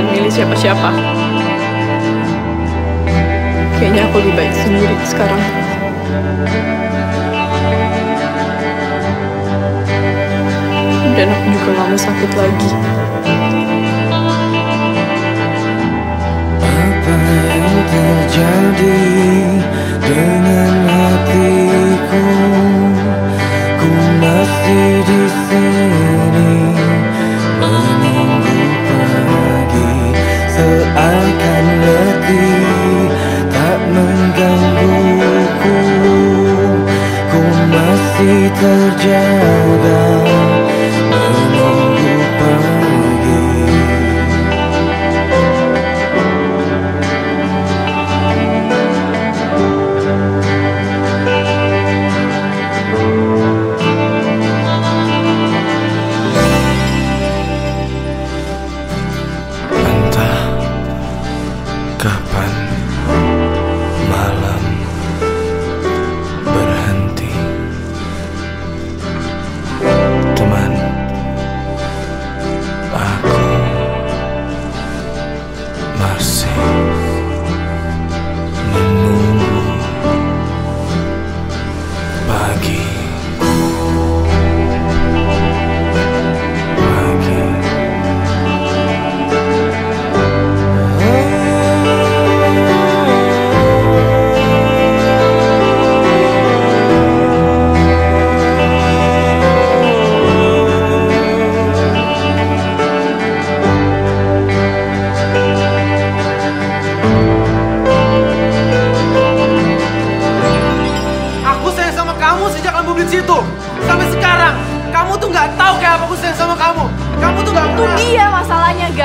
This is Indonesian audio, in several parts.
akan milih siapa-siapa. Kayaknya aku lebih baik sendiri sekarang. Dan aku juga gak mau sakit lagi. Apa yang terjadi terjaga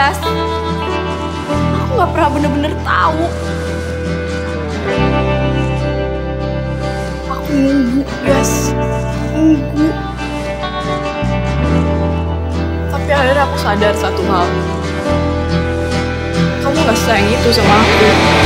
Gas. Aku gak pernah bener-bener tahu. Aku nunggu, Gas. Nunggu. Tapi akhirnya aku sadar satu hal. Kamu gak sayang itu sama aku.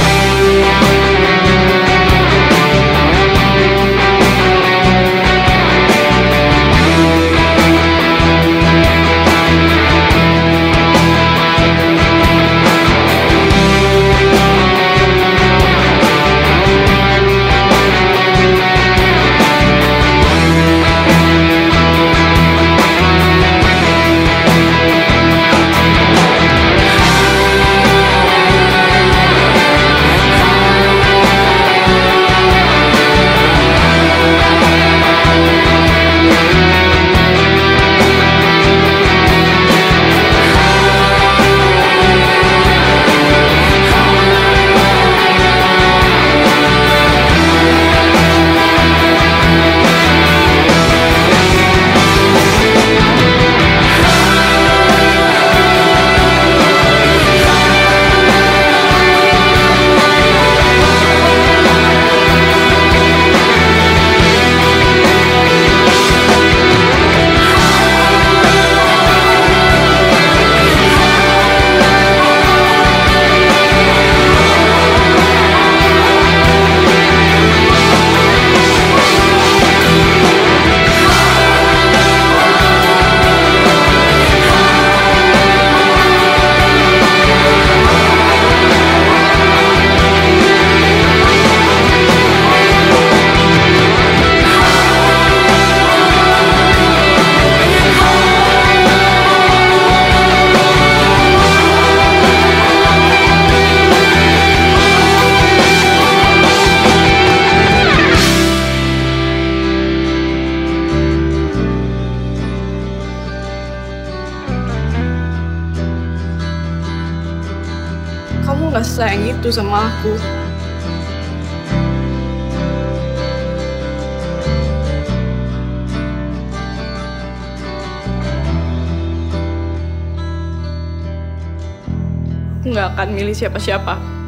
Gak sayang itu sama aku. Aku gak akan milih siapa-siapa.